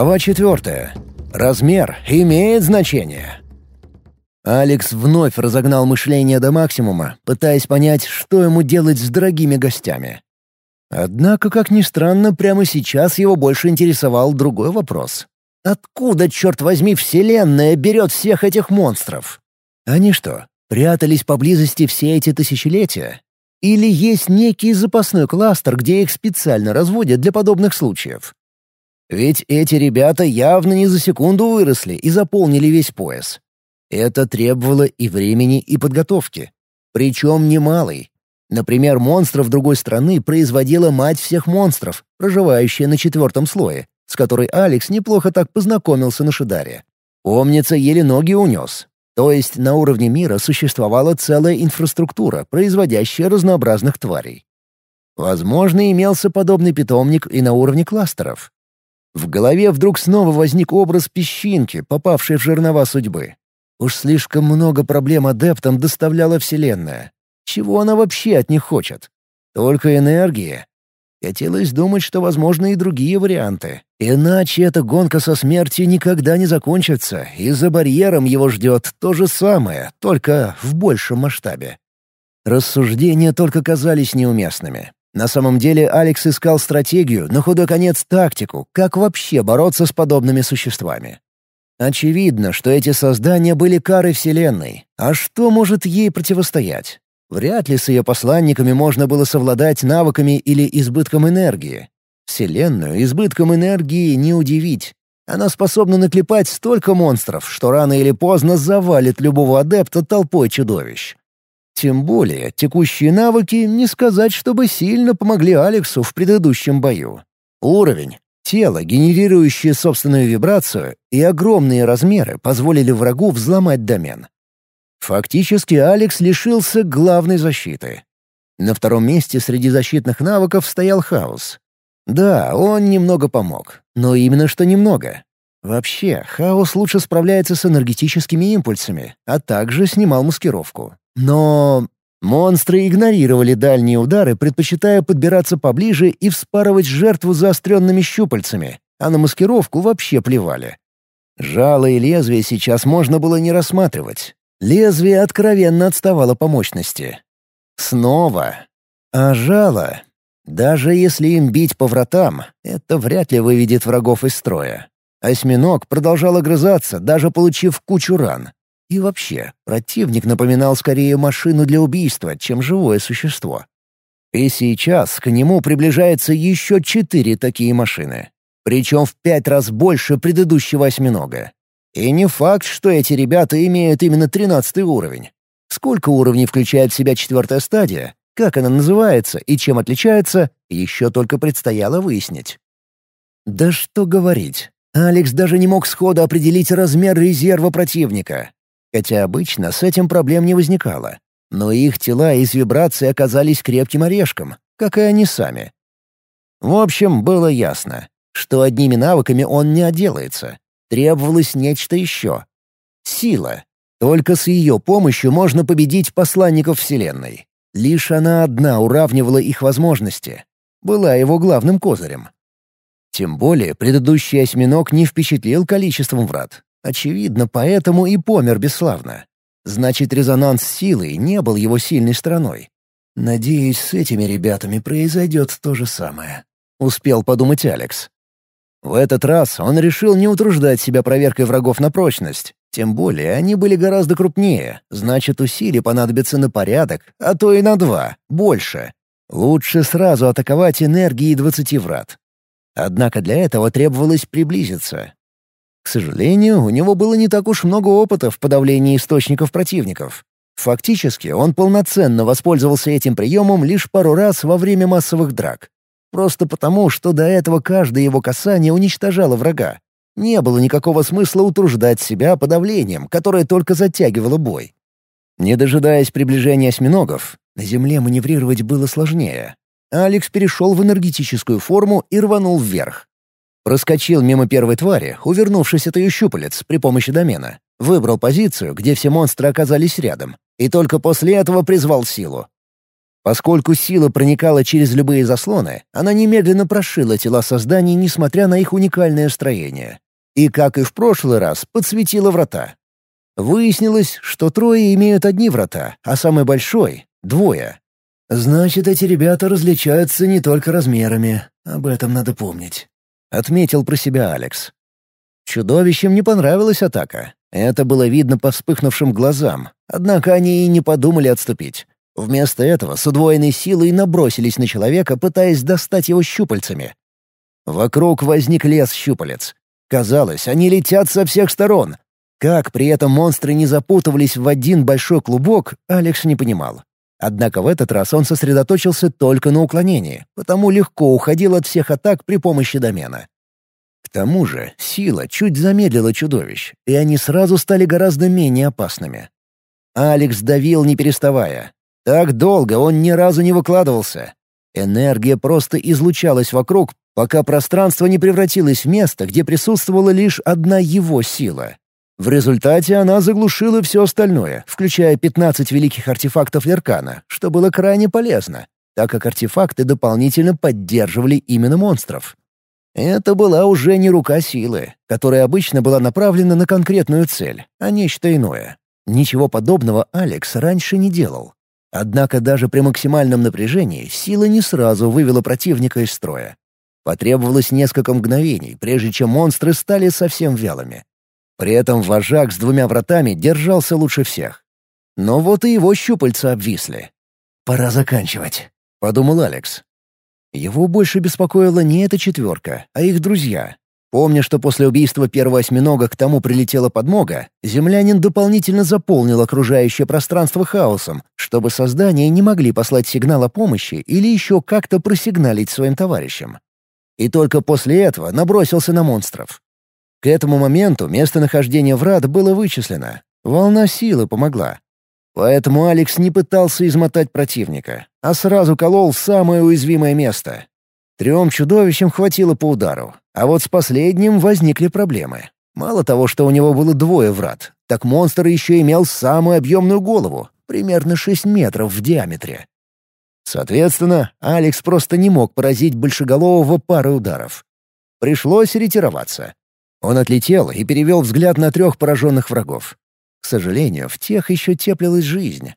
Глава четвертая. Размер имеет значение. Алекс вновь разогнал мышление до максимума, пытаясь понять, что ему делать с дорогими гостями. Однако, как ни странно, прямо сейчас его больше интересовал другой вопрос. Откуда, черт возьми, Вселенная берет всех этих монстров? Они что, прятались поблизости все эти тысячелетия? Или есть некий запасной кластер, где их специально разводят для подобных случаев? Ведь эти ребята явно не за секунду выросли и заполнили весь пояс. Это требовало и времени, и подготовки. Причем немалой. Например, монстров другой страны производила мать всех монстров, проживающая на четвертом слое, с которой Алекс неплохо так познакомился на Шидаре. Помнится, еле ноги унес. То есть на уровне мира существовала целая инфраструктура, производящая разнообразных тварей. Возможно, имелся подобный питомник и на уровне кластеров. В голове вдруг снова возник образ песчинки, попавшей в жернова судьбы. Уж слишком много проблем адептам доставляла Вселенная. Чего она вообще от них хочет? Только энергии. Хотелось думать, что возможны и другие варианты. Иначе эта гонка со смертью никогда не закончится, и за барьером его ждет то же самое, только в большем масштабе. Рассуждения только казались неуместными. На самом деле Алекс искал стратегию, на худой конец тактику, как вообще бороться с подобными существами. Очевидно, что эти создания были карой Вселенной. А что может ей противостоять? Вряд ли с ее посланниками можно было совладать навыками или избытком энергии. Вселенную избытком энергии не удивить. Она способна наклепать столько монстров, что рано или поздно завалит любого адепта толпой чудовищ. Тем более, текущие навыки не сказать, чтобы сильно помогли Алексу в предыдущем бою. Уровень, Тело, генерирующее собственную вибрацию, и огромные размеры позволили врагу взломать домен. Фактически Алекс лишился главной защиты. На втором месте среди защитных навыков стоял хаос. Да, он немного помог, но именно что немного. Вообще, хаос лучше справляется с энергетическими импульсами, а также снимал маскировку. Но Монстры игнорировали дальние удары, предпочитая подбираться поближе и вспарывать жертву заостренными щупальцами, а на маскировку вообще плевали. Жало и лезвие сейчас можно было не рассматривать. Лезвие откровенно отставало по мощности. Снова. А жало... Даже если им бить по вратам, это вряд ли выведет врагов из строя. Осьминог продолжал огрызаться, даже получив кучу ран. И вообще, противник напоминал скорее машину для убийства, чем живое существо. И сейчас к нему приближается еще четыре такие машины. Причем в пять раз больше предыдущего осьминога. И не факт, что эти ребята имеют именно тринадцатый уровень. Сколько уровней включает в себя четвертая стадия, как она называется и чем отличается, еще только предстояло выяснить. Да что говорить. Алекс даже не мог сходу определить размер резерва противника. Хотя обычно с этим проблем не возникало. Но их тела из вибрации оказались крепким орешком, как и они сами. В общем, было ясно, что одними навыками он не отделается. Требовалось нечто еще. Сила. Только с ее помощью можно победить посланников Вселенной. Лишь она одна уравнивала их возможности. Была его главным козырем. Тем более предыдущий осьминог не впечатлил количеством врат. Очевидно, поэтому и помер бесславно. Значит, резонанс силы не был его сильной стороной. «Надеюсь, с этими ребятами произойдет то же самое», — успел подумать Алекс. В этот раз он решил не утруждать себя проверкой врагов на прочность. Тем более они были гораздо крупнее, значит, усилий понадобится на порядок, а то и на два, больше. Лучше сразу атаковать энергией двадцати врат. Однако для этого требовалось приблизиться, к сожалению, у него было не так уж много опыта в подавлении источников противников. Фактически, он полноценно воспользовался этим приемом лишь пару раз во время массовых драк. Просто потому, что до этого каждое его касание уничтожало врага. Не было никакого смысла утруждать себя подавлением, которое только затягивало бой. Не дожидаясь приближения осьминогов, на земле маневрировать было сложнее. Алекс перешел в энергетическую форму и рванул вверх. Проскочил мимо первой твари, увернувшись от ее щупалец при помощи домена. Выбрал позицию, где все монстры оказались рядом. И только после этого призвал силу. Поскольку сила проникала через любые заслоны, она немедленно прошила тела созданий, несмотря на их уникальное строение. И, как и в прошлый раз, подсветила врата. Выяснилось, что трое имеют одни врата, а самый большой — двое. «Значит, эти ребята различаются не только размерами. Об этом надо помнить», — отметил про себя Алекс. Чудовищам не понравилась атака. Это было видно по вспыхнувшим глазам, однако они и не подумали отступить. Вместо этого с удвоенной силой набросились на человека, пытаясь достать его щупальцами. Вокруг возник лес щупалец. Казалось, они летят со всех сторон. Как при этом монстры не запутывались в один большой клубок, Алекс не понимал. Однако в этот раз он сосредоточился только на уклонении, потому легко уходил от всех атак при помощи домена. К тому же сила чуть замедлила чудовищ, и они сразу стали гораздо менее опасными. Алекс давил не переставая. Так долго он ни разу не выкладывался. Энергия просто излучалась вокруг, пока пространство не превратилось в место, где присутствовала лишь одна его сила. В результате она заглушила все остальное, включая 15 великих артефактов Леркана, что было крайне полезно, так как артефакты дополнительно поддерживали именно монстров. Это была уже не рука силы, которая обычно была направлена на конкретную цель, а нечто иное. Ничего подобного Алекс раньше не делал. Однако даже при максимальном напряжении сила не сразу вывела противника из строя. Потребовалось несколько мгновений, прежде чем монстры стали совсем вялыми. При этом вожак с двумя вратами держался лучше всех. Но вот и его щупальца обвисли. «Пора заканчивать», — подумал Алекс. Его больше беспокоила не эта четверка, а их друзья. Помня, что после убийства первого осьминога к тому прилетела подмога, землянин дополнительно заполнил окружающее пространство хаосом, чтобы создания не могли послать сигнал о помощи или еще как-то просигналить своим товарищам. И только после этого набросился на монстров. К этому моменту местонахождение врат было вычислено. Волна силы помогла. Поэтому Алекс не пытался измотать противника, а сразу колол самое уязвимое место. Трем чудовищам хватило по удару, а вот с последним возникли проблемы. Мало того, что у него было двое врат, так монстр еще имел самую объемную голову, примерно 6 метров в диаметре. Соответственно, Алекс просто не мог поразить большеголового парой ударов. Пришлось ретироваться. Он отлетел и перевел взгляд на трех пораженных врагов. К сожалению, в тех еще теплилась жизнь.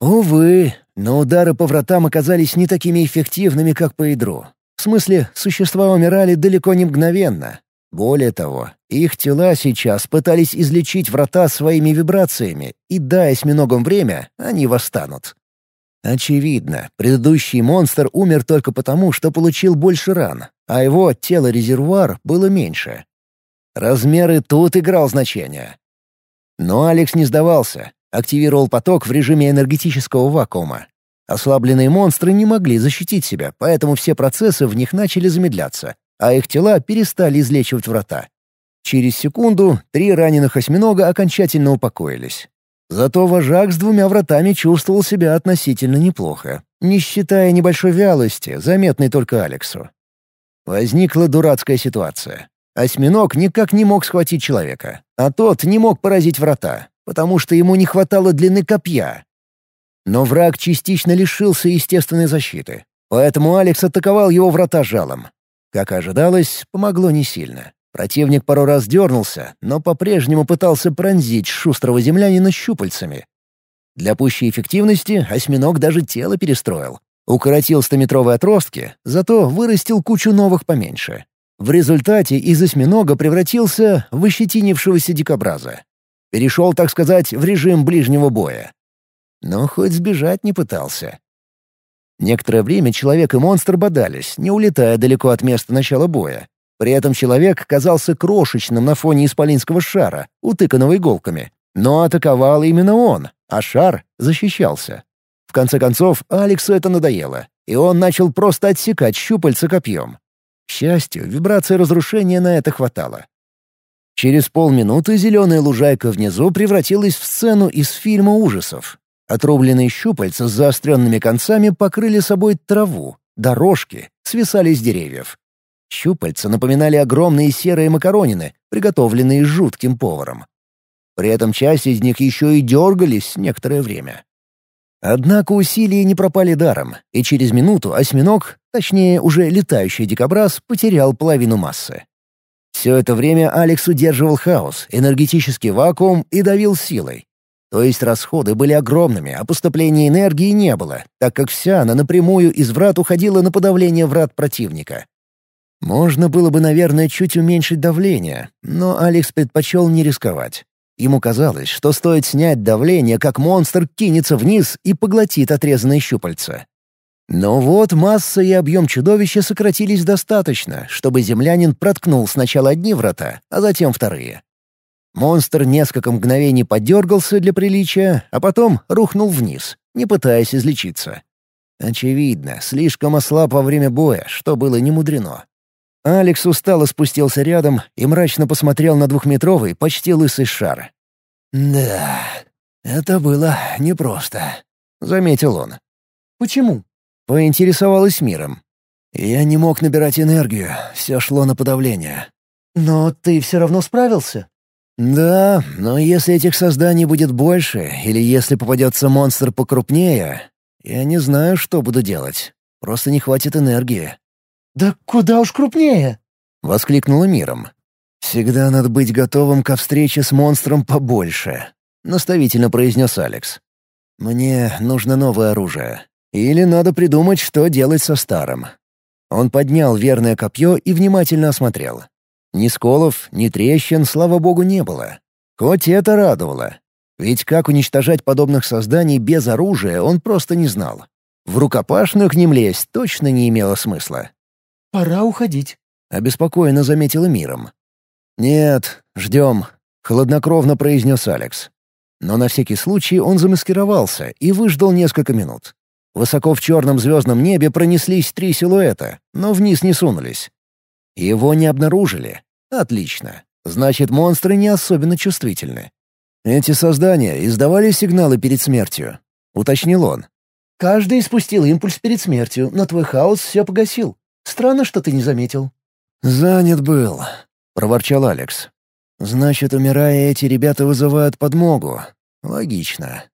Увы, но удары по вратам оказались не такими эффективными, как по ядру. В смысле, существа умирали далеко не мгновенно. Более того, их тела сейчас пытались излечить врата своими вибрациями, и, дай осьминогам время, они восстанут. Очевидно, предыдущий монстр умер только потому, что получил больше ран, а его тело-резервуар было меньше. Размеры тут играл значение. Но Алекс не сдавался, активировал поток в режиме энергетического вакуума. Ослабленные монстры не могли защитить себя, поэтому все процессы в них начали замедляться, а их тела перестали излечивать врата. Через секунду три раненых осьминога окончательно упокоились. Зато вожак с двумя вратами чувствовал себя относительно неплохо, не считая небольшой вялости, заметной только Алексу. Возникла дурацкая ситуация. Осьминог никак не мог схватить человека, а тот не мог поразить врата, потому что ему не хватало длины копья. Но враг частично лишился естественной защиты, поэтому Алекс атаковал его врата жалом. Как ожидалось, помогло не сильно. Противник пару раз дернулся, но по-прежнему пытался пронзить шустрого землянина щупальцами. Для пущей эффективности осьминог даже тело перестроил. Укоротил стометровые отростки, зато вырастил кучу новых поменьше. В результате из осьминога превратился в ощетинившегося дикобраза. Перешел, так сказать, в режим ближнего боя. Но хоть сбежать не пытался. Некоторое время человек и монстр бодались, не улетая далеко от места начала боя. При этом человек казался крошечным на фоне исполинского шара, утыканного иголками. Но атаковал именно он, а шар защищался. В конце концов, Алексу это надоело, и он начал просто отсекать щупальца копьем. К счастью, вибрации разрушения на это хватало. Через полминуты зеленая лужайка внизу превратилась в сцену из фильма ужасов. Отрубленные щупальца с заостренными концами покрыли собой траву, дорожки, свисали с деревьев. Щупальца напоминали огромные серые макаронины, приготовленные жутким поваром. При этом часть из них еще и дергались некоторое время. Однако усилия не пропали даром, и через минуту осьминог, точнее уже летающий дикобраз, потерял половину массы. Все это время Алекс удерживал хаос, энергетический вакуум и давил силой. То есть расходы были огромными, а поступления энергии не было, так как вся она напрямую из врат уходила на подавление врат противника. Можно было бы, наверное, чуть уменьшить давление, но Алекс предпочел не рисковать. Ему казалось, что стоит снять давление, как монстр кинется вниз и поглотит отрезанные щупальца. Но вот масса и объем чудовища сократились достаточно, чтобы землянин проткнул сначала одни врата, а затем вторые. Монстр несколько мгновений подергался для приличия, а потом рухнул вниз, не пытаясь излечиться. Очевидно, слишком ослаб во время боя, что было немудрено. Алекс устало спустился рядом и мрачно посмотрел на двухметровый, почти лысый шар. «Да, это было непросто», — заметил он. «Почему?» — поинтересовалась миром. «Я не мог набирать энергию, все шло на подавление». «Но ты все равно справился?» «Да, но если этих созданий будет больше, или если попадется монстр покрупнее, я не знаю, что буду делать. Просто не хватит энергии». «Да куда уж крупнее!» — воскликнула миром. «Всегда надо быть готовым ко встрече с монстром побольше», — наставительно произнес Алекс. «Мне нужно новое оружие. Или надо придумать, что делать со старым». Он поднял верное копье и внимательно осмотрел. Ни сколов, ни трещин, слава богу, не было. Хоть это радовало. Ведь как уничтожать подобных созданий без оружия, он просто не знал. В рукопашную к ним лезть точно не имело смысла. «Пора уходить», — обеспокоенно заметила миром. «Нет, ждем», — хладнокровно произнес Алекс. Но на всякий случай он замаскировался и выждал несколько минут. Высоко в черном звездном небе пронеслись три силуэта, но вниз не сунулись. Его не обнаружили. Отлично. Значит, монстры не особенно чувствительны. Эти создания издавали сигналы перед смертью, уточнил он. Каждый испустил импульс перед смертью, но твой хаос все погасил. Странно, что ты не заметил. Занят был, проворчал Алекс. Значит, умирая, эти ребята вызывают подмогу. Логично.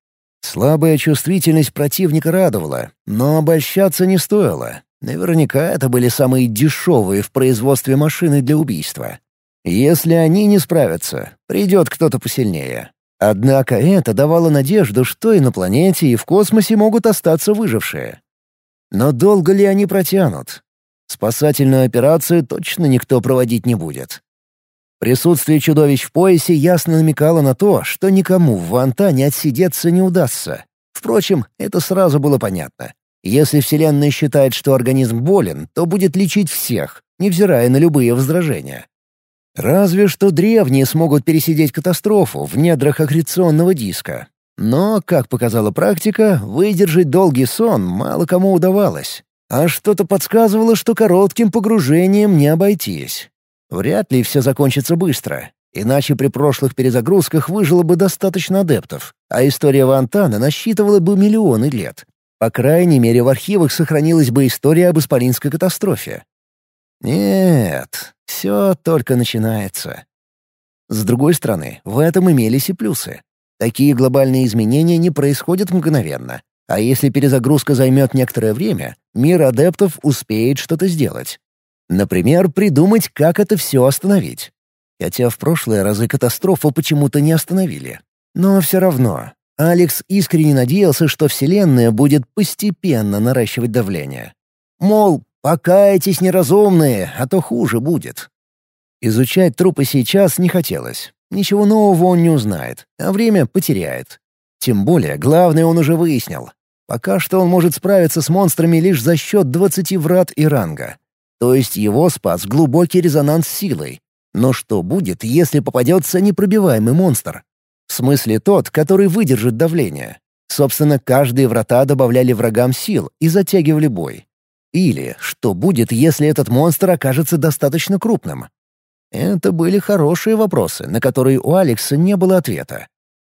Слабая чувствительность противника радовала, но обольщаться не стоило. Наверняка это были самые дешевые в производстве машины для убийства. Если они не справятся, придет кто-то посильнее. Однако это давало надежду, что и на планете, и в космосе могут остаться выжившие. Но долго ли они протянут? Спасательную операцию точно никто проводить не будет. Присутствие чудовищ в поясе ясно намекало на то, что никому в Вантане отсидеться не удастся. Впрочем, это сразу было понятно. Если Вселенная считает, что организм болен, то будет лечить всех, невзирая на любые возражения. Разве что древние смогут пересидеть катастрофу в недрах аккреционного диска. Но, как показала практика, выдержать долгий сон мало кому удавалось. А что-то подсказывало, что коротким погружением не обойтись. Вряд ли все закончится быстро, иначе при прошлых перезагрузках выжило бы достаточно адептов, а история Вантана насчитывала бы миллионы лет. По крайней мере, в архивах сохранилась бы история об Исполинской катастрофе. Нет, все только начинается. С другой стороны, в этом имелись и плюсы. Такие глобальные изменения не происходят мгновенно, а если перезагрузка займет некоторое время, мир адептов успеет что-то сделать. Например, придумать, как это все остановить. Хотя в прошлые разы катастрофу почему-то не остановили. Но все равно, Алекс искренне надеялся, что Вселенная будет постепенно наращивать давление. Мол, покайтесь неразумные, а то хуже будет. Изучать трупы сейчас не хотелось. Ничего нового он не узнает, а время потеряет. Тем более, главное он уже выяснил. Пока что он может справиться с монстрами лишь за счет двадцати врат и ранга. То есть его спас глубокий резонанс силой. Но что будет, если попадется непробиваемый монстр? В смысле тот, который выдержит давление. Собственно, каждые врата добавляли врагам сил и затягивали бой. Или что будет, если этот монстр окажется достаточно крупным? Это были хорошие вопросы, на которые у Алекса не было ответа.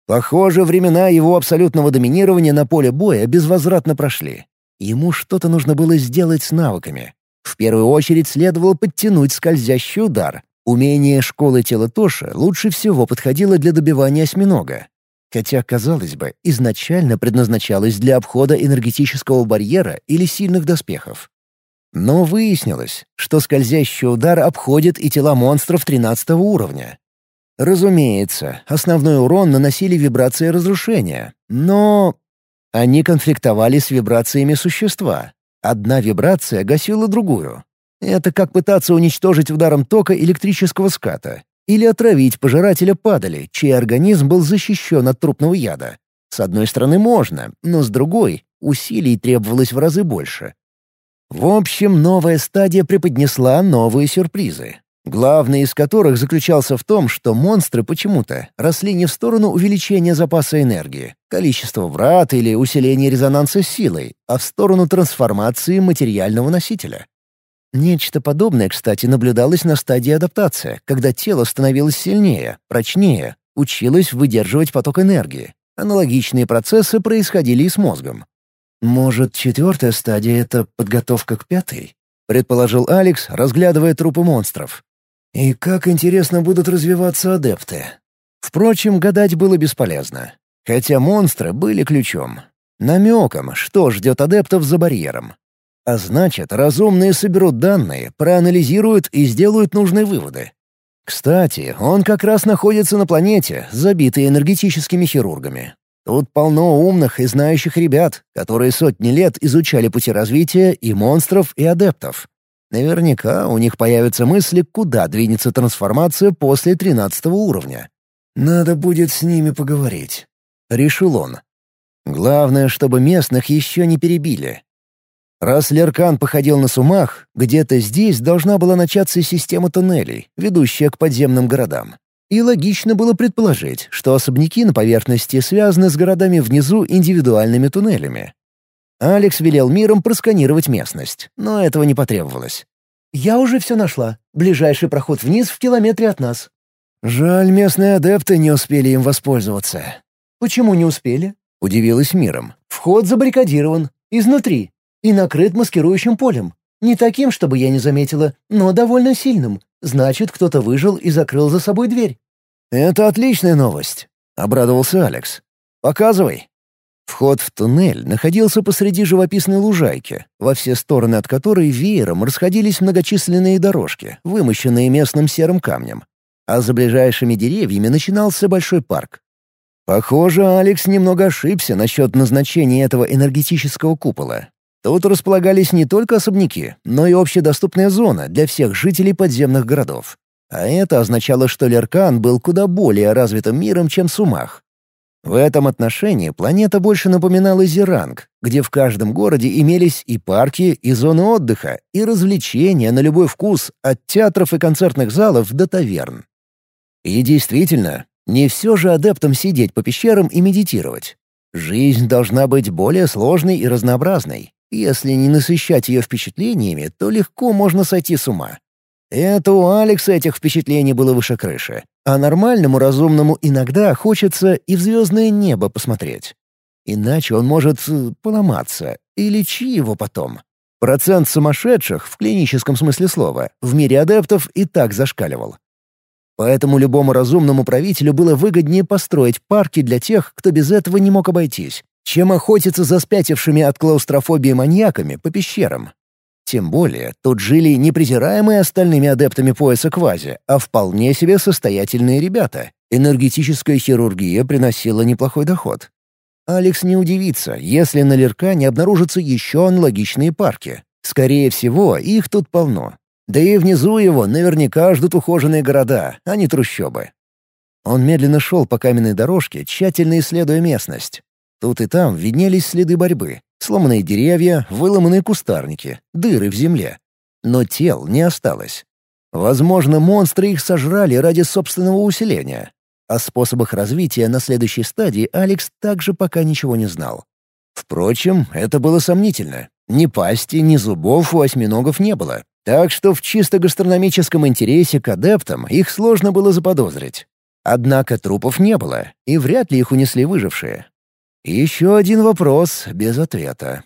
Похоже, времена его абсолютного доминирования на поле боя безвозвратно прошли. Ему что-то нужно было сделать с навыками. В первую очередь следовало подтянуть скользящий удар, Умение школы тела Тоша лучше всего подходило для добивания осьминога. хотя, казалось бы, изначально предназначалась для обхода энергетического барьера или сильных доспехов. Но выяснилось, что скользящий удар обходит и тела монстров 13 уровня. Разумеется, основной урон наносили вибрации разрушения, но... Они конфликтовали с вибрациями существа. Одна вибрация гасила другую. Это как пытаться уничтожить ударом тока электрического ската или отравить пожирателя падали, чей организм был защищен от трупного яда. С одной стороны можно, но с другой усилий требовалось в разы больше. В общем, новая стадия преподнесла новые сюрпризы, главный из которых заключался в том, что монстры почему-то росли не в сторону увеличения запаса энергии, количества врат или усиления резонанса силой, а в сторону трансформации материального носителя. Нечто подобное, кстати, наблюдалось на стадии адаптации, когда тело становилось сильнее, прочнее, училось выдерживать поток энергии. Аналогичные процессы происходили и с мозгом. «Может, четвертая стадия — это подготовка к пятой?» — предположил Алекс, разглядывая трупы монстров. «И как интересно будут развиваться адепты?» Впрочем, гадать было бесполезно. Хотя монстры были ключом. Намеком, что ждет адептов за барьером. А значит, разумные соберут данные, проанализируют и сделают нужные выводы. Кстати, он как раз находится на планете, забитой энергетическими хирургами. Тут полно умных и знающих ребят, которые сотни лет изучали пути развития и монстров, и адептов. Наверняка у них появятся мысли, куда двинется трансформация после тринадцатого уровня. «Надо будет с ними поговорить», — решил он. Главное, чтобы местных еще не перебили. Раз Леркан походил на Сумах, где-то здесь должна была начаться система туннелей, ведущая к подземным городам. И логично было предположить, что особняки на поверхности связаны с городами внизу индивидуальными туннелями. Алекс велел миром просканировать местность, но этого не потребовалось. «Я уже все нашла. Ближайший проход вниз в километре от нас». «Жаль, местные адепты не успели им воспользоваться». «Почему не успели?» — удивилась миром. «Вход забаррикадирован. Изнутри. И накрыт маскирующим полем. Не таким, чтобы я не заметила, но довольно сильным. Значит, кто-то выжил и закрыл за собой дверь. «Это отличная новость», — обрадовался Алекс. «Показывай». Вход в туннель находился посреди живописной лужайки, во все стороны от которой веером расходились многочисленные дорожки, вымощенные местным серым камнем. А за ближайшими деревьями начинался большой парк. Похоже, Алекс немного ошибся насчет назначения этого энергетического купола. Тут располагались не только особняки, но и общедоступная зона для всех жителей подземных городов. А это означало, что Леркан был куда более развитым миром, чем Сумах. В этом отношении планета больше напоминала Зеранг, где в каждом городе имелись и парки, и зоны отдыха, и развлечения на любой вкус, от театров и концертных залов до таверн. И действительно, не все же адептам сидеть по пещерам и медитировать. Жизнь должна быть более сложной и разнообразной. Если не насыщать ее впечатлениями, то легко можно сойти с ума. Это у Алекса этих впечатлений было выше крыши. А нормальному разумному иногда хочется и в звездное небо посмотреть. Иначе он может э, поломаться, и лечи его потом. Процент сумасшедших, в клиническом смысле слова, в мире адептов и так зашкаливал. Поэтому любому разумному правителю было выгоднее построить парки для тех, кто без этого не мог обойтись, чем охотиться за спятившими от клаустрофобии маньяками по пещерам. Тем более, тут жили не презираемые остальными адептами пояса квази, а вполне себе состоятельные ребята. Энергетическая хирургия приносила неплохой доход. Алекс не удивится, если на Леркане обнаружатся еще аналогичные парки. Скорее всего, их тут полно. Да и внизу его наверняка ждут ухоженные города, а не трущобы. Он медленно шел по каменной дорожке, тщательно исследуя местность. Тут и там виднелись следы борьбы. Сломанные деревья, выломанные кустарники, дыры в земле. Но тел не осталось. Возможно, монстры их сожрали ради собственного усиления. О способах развития на следующей стадии Алекс также пока ничего не знал. Впрочем, это было сомнительно. Ни пасти, ни зубов у осьминогов не было. Так что в чисто гастрономическом интересе к адептам их сложно было заподозрить. Однако трупов не было, и вряд ли их унесли выжившие. Еще один вопрос без ответа.